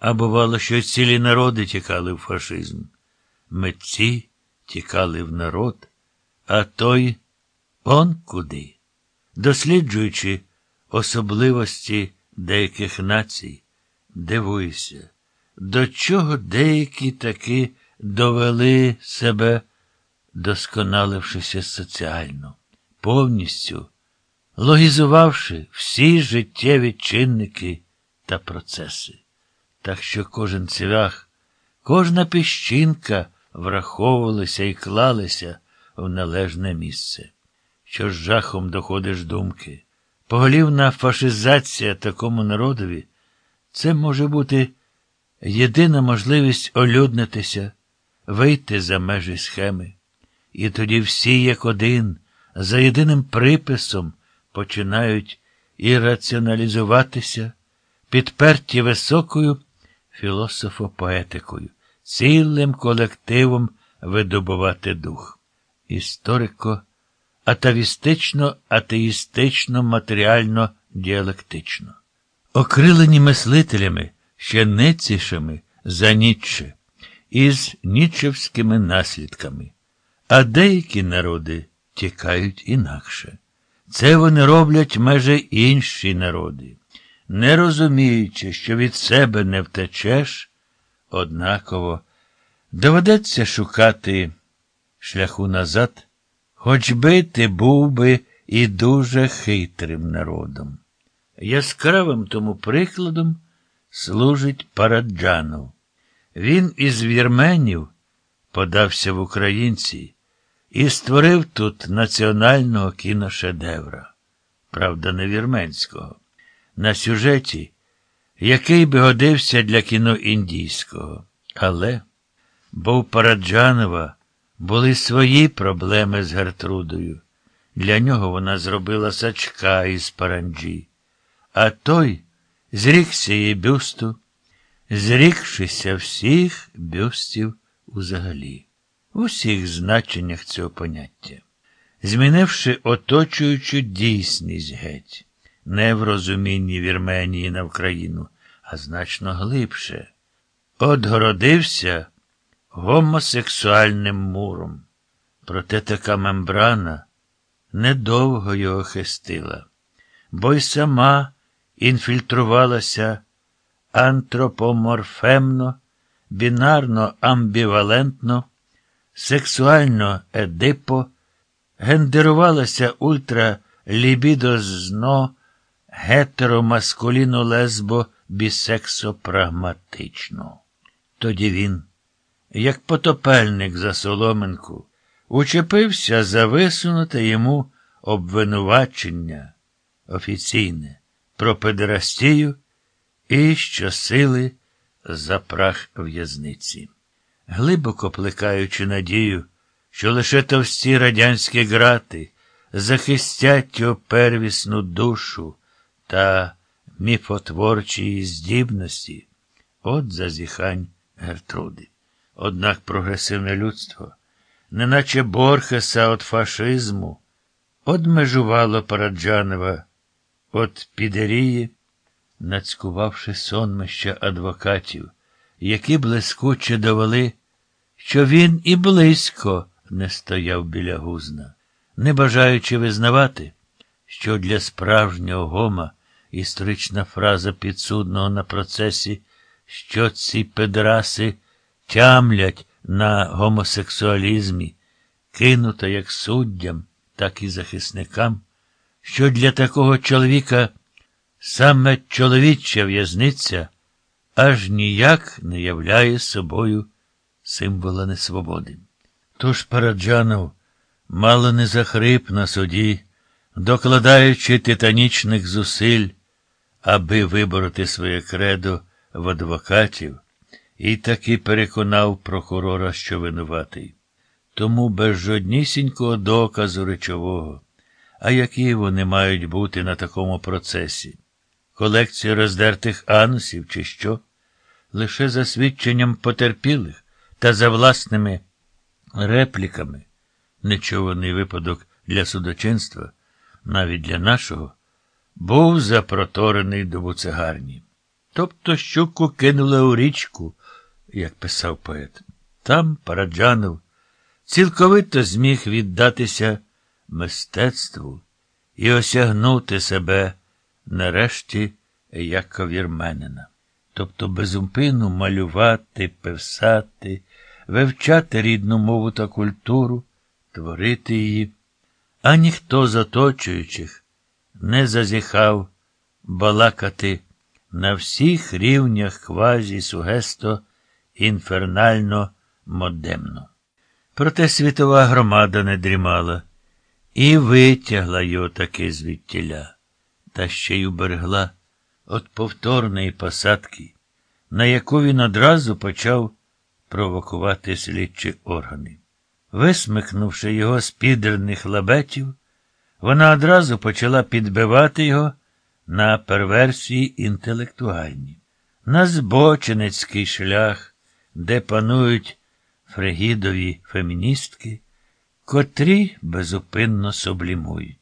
А бувало, що цілі народи тікали в фашизм. Митці тікали в народ, а той он куди. Досліджуючи особливості деяких націй, дивуюся, до чого деякі таки довели себе, досконалившися соціально, повністю логізувавши всі життєві чинники та процеси. Так що кожен цвях, кожна піщинка враховувалися і клалися в належне місце. Що з жахом доходиш думки. Поголівна фашизація такому народові це може бути єдина можливість олюднитися, вийти за межі схеми. І тоді всі, як один, за єдиним приписом, починають ірраціоналізуватися, підперті високою філософопоетикою, цілим колективом видобувати дух. Історико, атавістично, атеїстично, матеріально, діалектично. Окрилені мислителями, ще нецішими за Ніцше, із нічевськими наслідками. А деякі народи тікають інакше. Це вони роблять майже інші народи, не розуміючи, що від себе не втечеш, однаково доведеться шукати шляху назад, хоч би ти був би і дуже хитрим народом. Яскравим тому прикладом служить Параджанов. Він із вірменів подався в українці і створив тут національного кіношедевра, правда, не вірменського, на сюжеті, який би годився для кіно індійського. Але, бо у Параджанова були свої проблеми з Гертрудою. Для нього вона зробила сачка із паранджі, а той зрікся її бюсту, зрікшися всіх бюстів узагалі в усіх значеннях цього поняття, змінивши оточуючу дійсність геть, не в розумінні Вірменії на Вкраїну, а значно глибше, отгородився гомосексуальним муром. Проте така мембрана недовго його хистила, бо й сама інфільтрувалася антропоморфемно, бінарно амбівалентно сексуально едипо, гендерувалася ультралібідозно, гетеромаскуліно лесбо бісексопрагматично. Тоді він, як потопельник за соломинку, учепився за висунуте йому обвинувачення офіційне про педерастію і щосили за прах в'язниці глибоко плекаючи надію, що лише товсті радянські грати захистять його первісну душу та міфотворчі здібності, от зазіхань Гертруди. Однак прогресивне людство, неначе Борхеса від фашизму, одмежувало Параджанова від підерії, нацькувавши сонмища адвокатів, які блискуче довели що він і близько не стояв біля гузна, не бажаючи визнавати, що для справжнього гома історична фраза підсудного на процесі, що ці педраси тямлять на гомосексуалізмі, кинута як суддям, так і захисникам, що для такого чоловіка саме чоловіча в'язниця аж ніяк не являє собою символа несвободи. Тож Параджанов мало не захрип на суді, докладаючи титанічних зусиль, аби вибороти своє кредо в адвокатів, і таки переконав прокурора, що винуватий. Тому без жоднісінького доказу речового, а які вони мають бути на такому процесі. Колекція роздертих анусів, чи що, лише за свідченням потерпілих та за власними репліками нечуваний випадок для судочинства, навіть для нашого, був запроторений до буцегарні. Тобто щуку кинули у річку, як писав поет. Там Параджанов цілковито зміг віддатися мистецтву і осягнути себе нарешті як вірменина. Тобто безупину малювати, писати, вивчати рідну мову та культуру, творити її, а ніхто з оточуючих не зазіхав балакати на всіх рівнях квазі сугесто інфернально модемно. Проте світова громада не дрімала і витягла його таки звідтіля, та ще й уберегла від повторної посадки, на яку він одразу почав провокувати слідчі органи. Висмикнувши його з підерних лабетів, вона одразу почала підбивати його на перверсії інтелектуальні, на збочинецький шлях, де панують фрегідові феміністки, котрі безупинно сублімують.